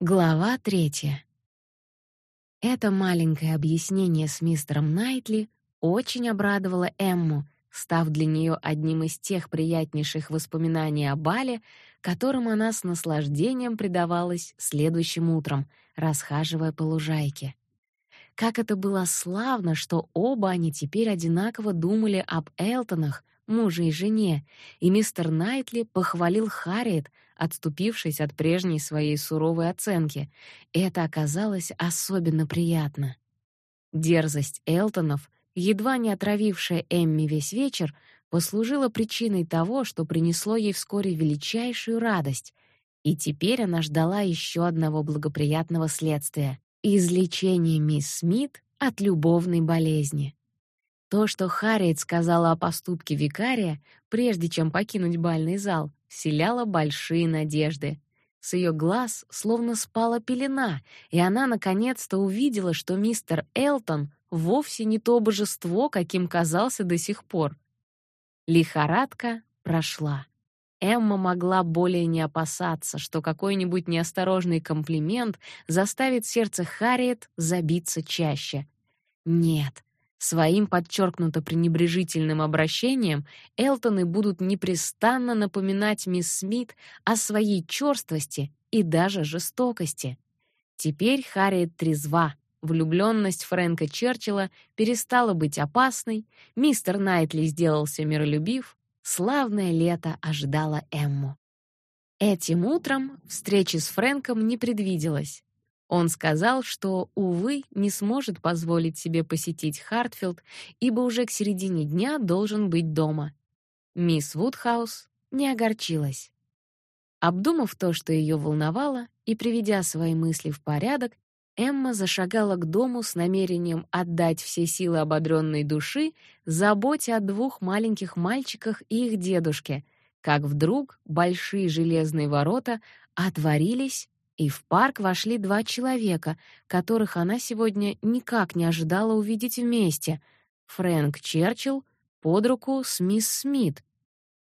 Глава третья. Это маленькое объяснение с мистером Найтли очень обрадовало Эмму, став для нее одним из тех приятнейших воспоминаний о бале, которым она с наслаждением предавалась следующим утром, расхаживая по лужайке. Как это было славно, что оба они теперь одинаково думали об Элтонах, муже и жене, и мистер Найтли похвалил Харриет, отступившись от прежней своей суровой оценки. Это оказалось особенно приятно. Дерзость Элтонов, едва не отравившая Эмми весь вечер, послужила причиной того, что принесло ей вскоре величайшую радость. И теперь она ждала еще одного благоприятного следствия — излечения мисс Смит от любовной болезни. То, что Харриет сказала о поступке викария, прежде чем покинуть бальный зал, вселяло большие надежды. С ее глаз словно спала пелена, и она наконец-то увидела, что мистер Элтон вовсе не то божество, каким казался до сих пор. Лихорадка прошла. Эмма могла более не опасаться, что какой-нибудь неосторожный комплимент заставит сердце Харриет забиться чаще. Нет, Своим подчеркнуто пренебрежительным обращением Элтоны будут непрестанно напоминать мисс Смит о своей черствости и даже жестокости. Теперь Харриет трезва. Влюбленность Фрэнка Черчилля перестала быть опасной, мистер Найтли сделался миролюбив, славное лето ожидало Эмму. Этим утром встречи с Фрэнком не предвиделось. Он сказал, что, увы, не сможет позволить себе посетить Хартфилд, ибо уже к середине дня должен быть дома. Мисс Вудхаус не огорчилась. Обдумав то, что ее волновало, и приведя свои мысли в порядок, Эмма зашагала к дому с намерением отдать все силы ободренной души заботе о двух маленьких мальчиках и их дедушке, как вдруг большие железные ворота отворились, и в парк вошли два человека, которых она сегодня никак не ожидала увидеть вместе. Фрэнк Черчилл под руку с мисс Смит.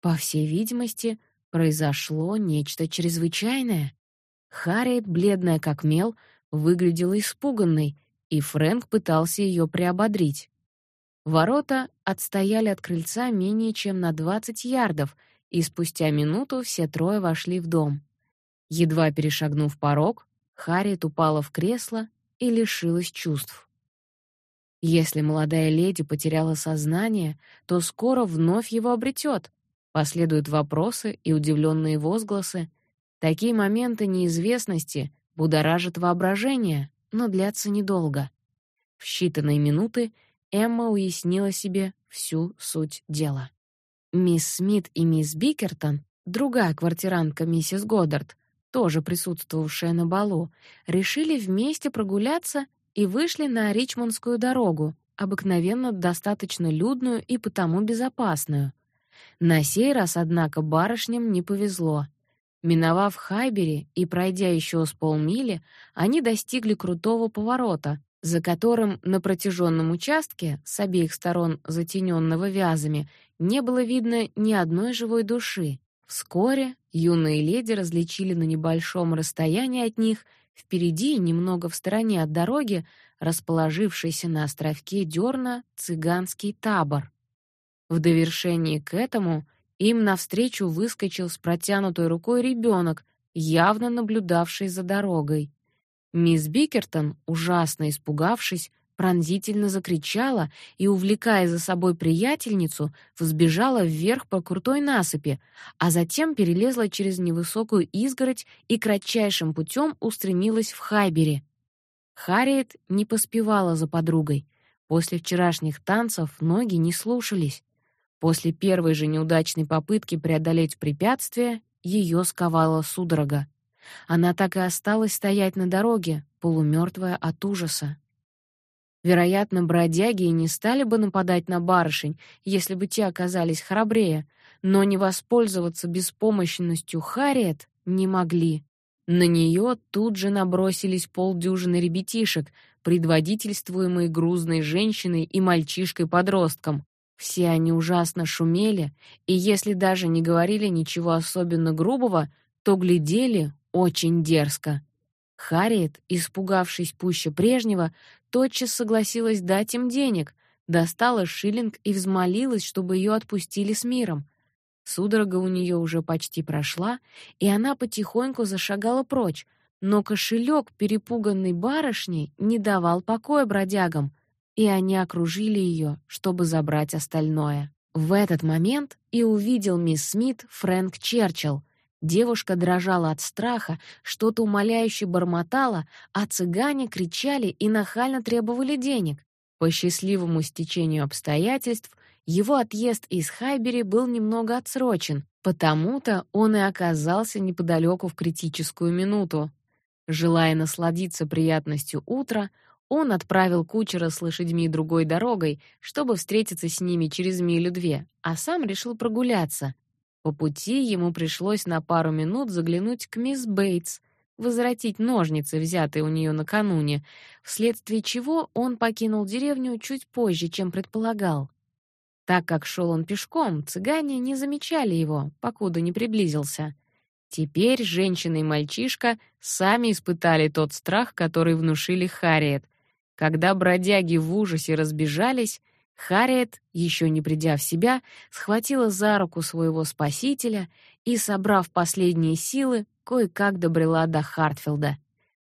По всей видимости, произошло нечто чрезвычайное. Харриет, бледная как мел, выглядела испуганной, и Фрэнк пытался ее приободрить. Ворота отстояли от крыльца менее чем на 20 ярдов, и спустя минуту все трое вошли в дом. Едва перешагнув порог, Харриет упала в кресло и лишилась чувств. Если молодая леди потеряла сознание, то скоро вновь его обретет. Последуют вопросы и удивленные возгласы. Такие моменты неизвестности будоражат воображение, но длятся недолго. В считанные минуты Эмма уяснила себе всю суть дела. Мисс Смит и мисс Бикертон, другая квартирантка миссис Годдард, тоже присутствовавшая на балу, решили вместе прогуляться и вышли на Ричмондскую дорогу, обыкновенно достаточно людную и потому безопасную. На сей раз, однако, барышням не повезло. Миновав Хайбери и пройдя еще с полмили, они достигли крутого поворота, за которым на протяженном участке, с обеих сторон затененного вязами, не было видно ни одной живой души. Вскоре юные леди различили на небольшом расстоянии от них, впереди, немного в стороне от дороги, расположившийся на островке Дёрна цыганский табор. В довершении к этому им навстречу выскочил с протянутой рукой ребенок, явно наблюдавший за дорогой. Мисс Бикертон, ужасно испугавшись, пронзительно закричала и, увлекая за собой приятельницу, взбежала вверх по крутой насыпи, а затем перелезла через невысокую изгородь и кратчайшим путем устремилась в Хайбери. Харриет не поспевала за подругой. После вчерашних танцев ноги не слушались. После первой же неудачной попытки преодолеть препятствие ее сковала судорога. Она так и осталась стоять на дороге, полумертвая от ужаса. Вероятно, бродяги и не стали бы нападать на барышень, если бы те оказались храбрее, но не воспользоваться беспомощностью Харриет не могли. На нее тут же набросились полдюжины ребятишек, предводительствуемые грузной женщиной и мальчишкой-подростком. Все они ужасно шумели, и если даже не говорили ничего особенно грубого, то глядели очень дерзко. Харриет, испугавшись пуще прежнего, тотчас согласилась дать им денег, достала шиллинг и взмолилась, чтобы ее отпустили с миром. Судорога у нее уже почти прошла, и она потихоньку зашагала прочь, но кошелек перепуганной барышни не давал покоя бродягам, и они окружили ее, чтобы забрать остальное. В этот момент и увидел мисс Смит Фрэнк Черчилл. Девушка дрожала от страха, что-то умоляюще бормотала, а цыгане кричали и нахально требовали денег. По счастливому стечению обстоятельств его отъезд из Хайбери был немного отсрочен, потому-то он и оказался неподалеку в критическую минуту. Желая насладиться приятностью утра, он отправил кучера с лошадьми другой дорогой, чтобы встретиться с ними через милю-две, а сам решил прогуляться. По пути ему пришлось на пару минут заглянуть к мисс Бейтс, возвратить ножницы, взятые у нее накануне, вследствие чего он покинул деревню чуть позже, чем предполагал. Так как шел он пешком, цыгане не замечали его, покуда не приблизился. Теперь женщина и мальчишка сами испытали тот страх, который внушили Харриет. Когда бродяги в ужасе разбежались, Харриет, еще не придя в себя, схватила за руку своего спасителя и, собрав последние силы, кое-как добрела до Хартфилда.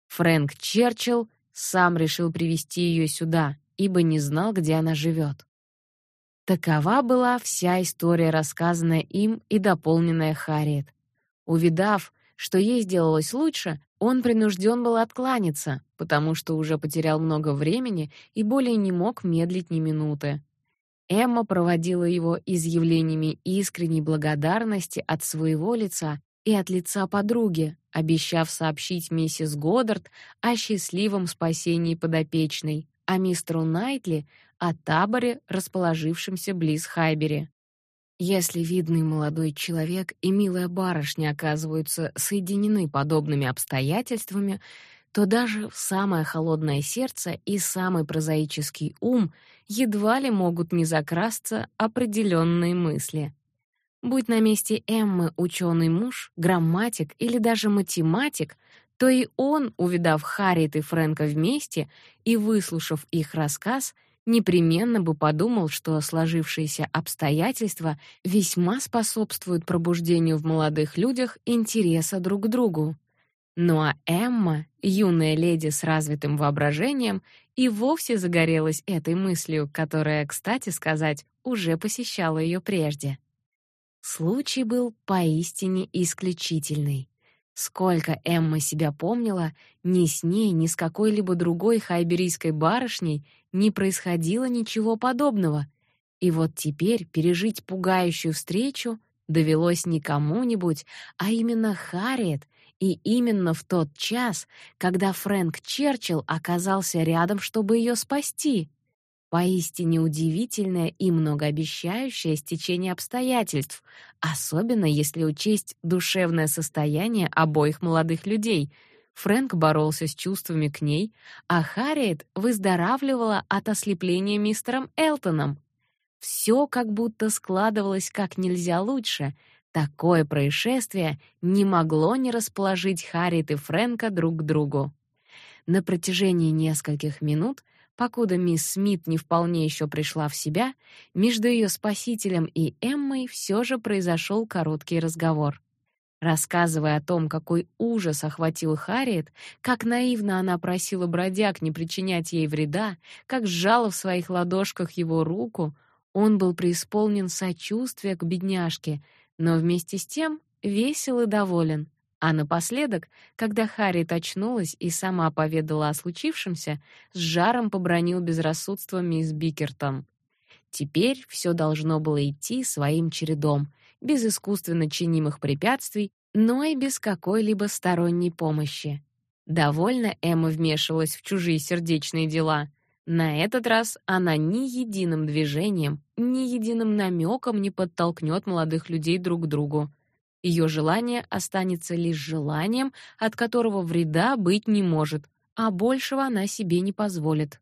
Фрэнк Черчилл сам решил привести ее сюда, ибо не знал, где она живет. Такова была вся история, рассказанная им и дополненная Харриет. Увидав, что ей сделалось лучше, он принужден был откланяться, потому что уже потерял много времени и более не мог медлить ни минуты. Эмма проводила его изъявлениями искренней благодарности от своего лица и от лица подруги, обещав сообщить миссис Годдард о счастливом спасении подопечной, а мистеру Найтли о таборе, расположившемся близ Хайбери. Если видный молодой человек и милая барышня оказываются соединены подобными обстоятельствами, то даже самое холодное сердце и самый прозаический ум едва ли могут не закрасться определенные мысли. Будь на месте Эммы ученый муж, грамматик или даже математик, то и он, увидав Харриет и Фрэнка вместе и выслушав их рассказ, непременно бы подумал, что сложившиеся обстоятельства весьма способствуют пробуждению в молодых людях интереса друг к другу. Ну а Эмма, юная леди с развитым воображением, и вовсе загорелась этой мыслью, которая, кстати сказать, уже посещала ее прежде. Случай был поистине исключительный. Сколько Эмма себя помнила, ни с ней, ни с какой-либо другой хайберийской барышней не происходило ничего подобного. И вот теперь пережить пугающую встречу довелось не кому-нибудь, а именно Харриет, и именно в тот час, когда Фрэнк Черчилл оказался рядом, чтобы ее спасти. Поистине удивительное и многообещающее стечение обстоятельств, особенно если учесть душевное состояние обоих молодых людей. Фрэнк боролся с чувствами к ней, а Харриет выздоравливала от ослепления мистером Элтоном. Все как будто складывалось как нельзя лучше. Такое происшествие не могло не расположить Харриет и Фрэнка друг к другу. На протяжении нескольких минут Покуда мисс Смит не вполне еще пришла в себя, между ее спасителем и Эммой все же произошел короткий разговор. Рассказывая о том, какой ужас охватил Харриет, как наивно она просила бродяг не причинять ей вреда, как сжала в своих ладошках его руку, он был преисполнен сочувствия к бедняжке, но вместе с тем весел и доволен. А напоследок, когда Харри очнулась и сама поведала о случившемся, с жаром побронил безрассудство мисс Бикертон. Теперь все должно было идти своим чередом, без искусственно чинимых препятствий, но и без какой-либо сторонней помощи. Довольно Эмма вмешивалась в чужие сердечные дела. На этот раз она ни единым движением, ни единым намеком не подтолкнет молодых людей друг к другу. Ее желание останется лишь желанием, от которого вреда быть не может, а большего она себе не позволит.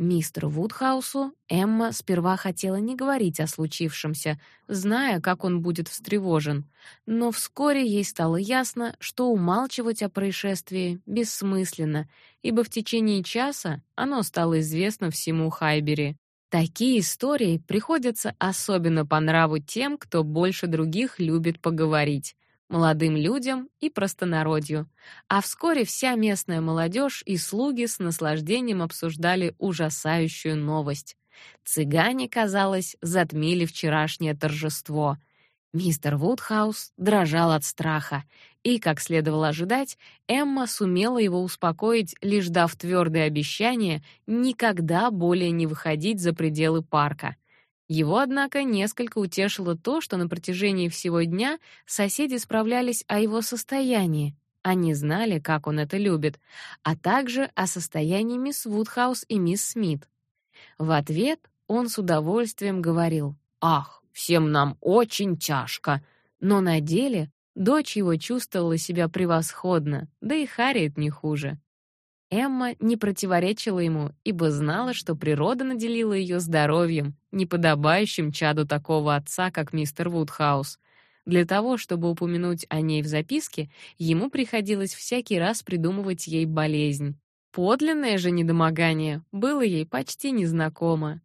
Мистеру Вудхаусу Эмма сперва хотела не говорить о случившемся, зная, как он будет встревожен, но вскоре ей стало ясно, что умалчивать о происшествии бессмысленно, ибо в течение часа оно стало известно всему Хайбери. Такие истории приходятся особенно по нраву тем, кто больше других любит поговорить молодым людям и простонародью. А вскоре вся местная молодежь и слуги с наслаждением обсуждали ужасающую новость. Цыгане, казалось, затмили вчерашнее торжество. Мистер Вудхаус дрожал от страха, и, как следовало ожидать, Эмма сумела его успокоить, лишь дав твердое обещание никогда более не выходить за пределы парка. Его, однако, несколько утешило то, что на протяжении всего дня соседи справлялись о его состоянии. Они знали, как он это любит, а также о состоянии мисс Вудхаус и мисс Смит. В ответ он с удовольствием говорил: "Ах, всем нам очень тяжко". Но на деле дочь его чувствовала себя превосходно, да и Харриет не хуже. Эмма не противоречила ему, ибо знала, что природа наделила ее здоровьем, неподобающим чаду такого отца, как мистер Вудхаус. Для того, чтобы упомянуть о ней в записке, ему приходилось всякий раз придумывать ей болезнь. Подлинное же недомогание было ей почти незнакомо.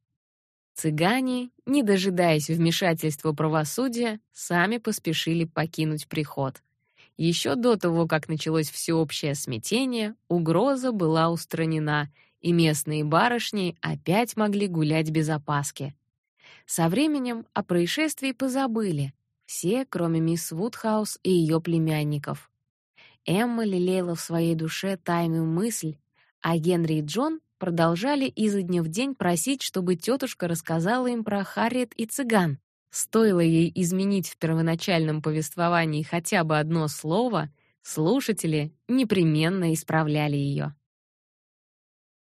Цыгане, не дожидаясь вмешательства правосудия, сами поспешили покинуть приход. Еще до того, как началось всеобщее смятение, угроза была устранена, и местные барышни опять могли гулять без опаски. Со временем о происшествии позабыли, все, кроме мисс Вудхаус и ее племянников. Эмма лелеяла в своей душе тайную мысль, а Генри и Джон продолжали изо дня в день просить, чтобы тетушка рассказала им про Харриет и цыган. Стоило ей изменить в первоначальном повествовании хотя бы одно слово, слушатели непременно исправляли ее.